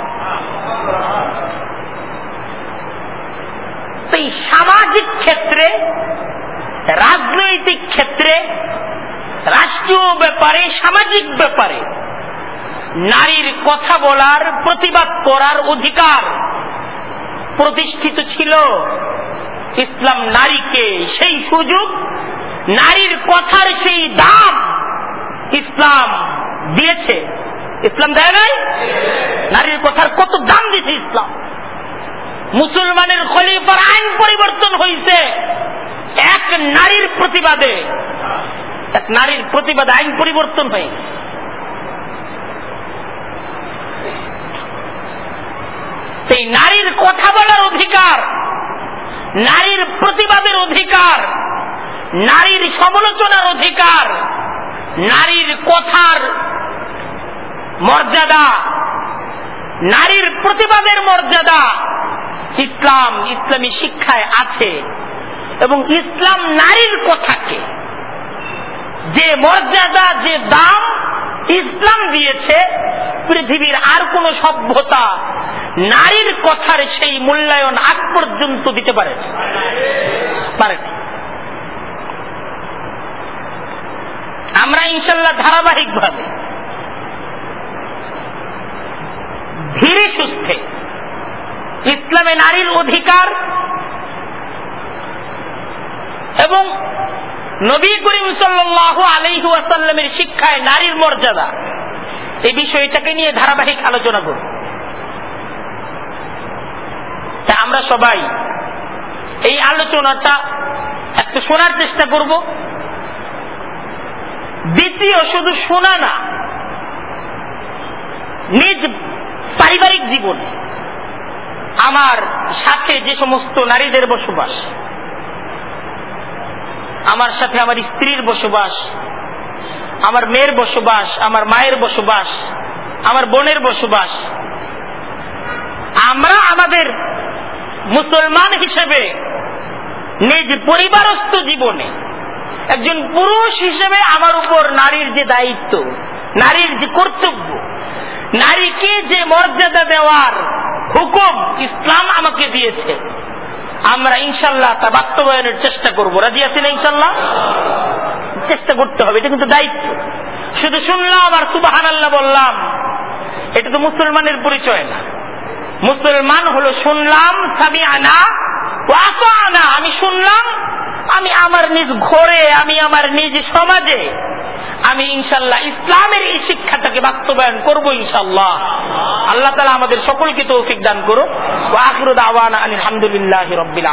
এই সামাজিক ক্ষেত্রে, রাজনৈতিক ক্ষেত্রে, রাষ্ট্রীয় ব্যাপারে, সামাজিক ব্যাপারে, নারীর কথা বলার, প্রতিবাদ করার অধিকার প্রতিষ্ঠিত ছিল। ইসলাম নারীকে সেই সুযোগ, নারীর কথার সেই দাম ইসলাম দিয়েছে। ইসলাম দেয় নাই? নারীর কথার কত দাম দিয়েছে ইসলাম। মুসলমানের খলিফার আইন পরিবর্তন হয়েছে এক নারীর প্রতিবাদে, এক নারীর প্রতিবাদে আইন পরিবর্তন হয়ে সেই নারীর কথা বলার অধিকার নারীর প্রতিবাদের অধিকার, নারীর সমালোচনার অধিকার, নারীর কথার মর্যাদা, নারীর প্রতিবাদের মর্যাদা ইসলাম, ইসলামী শিক্ষায় আছে এবং ইসলাম নারীর কথাকে যে মর্যাদা, যে দাম ইসলাম দিয়েছে, পৃথিবীর আর কোন সভ্যতা নারীর কথার সেই মূল্যায়ন আগ পর্যন্ত দিতে পারে আমরা ইনশাল্লাহ ধারাবাহিক ভাবে ধীরে সুস্থে ইসলামে নারীর অধিকার এবং নবী করিম সাল্লাহ আলহু আসাল্লামের শিক্ষায় নারীর মর্যাদা। এই বিষয়টাকে নিয়ে ধারাবাহিক আলোচনা করব। তা আমরা সবাই এই আলোচনাটা একটু শোনার চেষ্টা করব। দ্বিতীয় শুধু শোনা না, নিজ পারিবারিক জীবনে, আমার সাথে যে সমস্ত নারীদের বসবাস আমার সাথে আমার স্ত্রীর বসবাস, আমার মেয়ের বসবাস, আমার মায়ের বসবাস, আমার বোনের বসবাস। আমরা আমাদের মুসলমান হিসেবে নিজ পরিবারস্থ জীবনে একজন পুরুষ হিসেবে আমার উপর নারীর যে দায়িত্ব, নারীর যে কর্তব্য, নারীকে যে মর্যাদা দেওয়ার হুকুম ইসলাম আমাকে দিয়েছে। আমরা ইনশাল্লাহ তা বাস্তবায়নের চেষ্টা করব। রাজি আছি না ইনশাল্লাহ? চেষ্টা করতে হবে, এটা কিন্তু দায়িত্ব। শুধু শুনলাম আর সুবাহান আল্লাহ বললাম। এটা তো মুসলমানের পরিচয় না। মুসলমান হলো শুনলাম সামি আনা আনা আমি শুনলাম, আমি আমার নিজ ঘরে, আমি আমার নিজ সমাজে আমি ইনশাল্লাহ ইসলামের এই শিক্ষাটাকে বাস্তবায়ন করব ইনশাল্লাহ। আল্লাহ তালা আমাদের সকলকে তৌফিক দান করুক। আখরুদ আওয়ান আলহামদুলিল্লাহ রবিল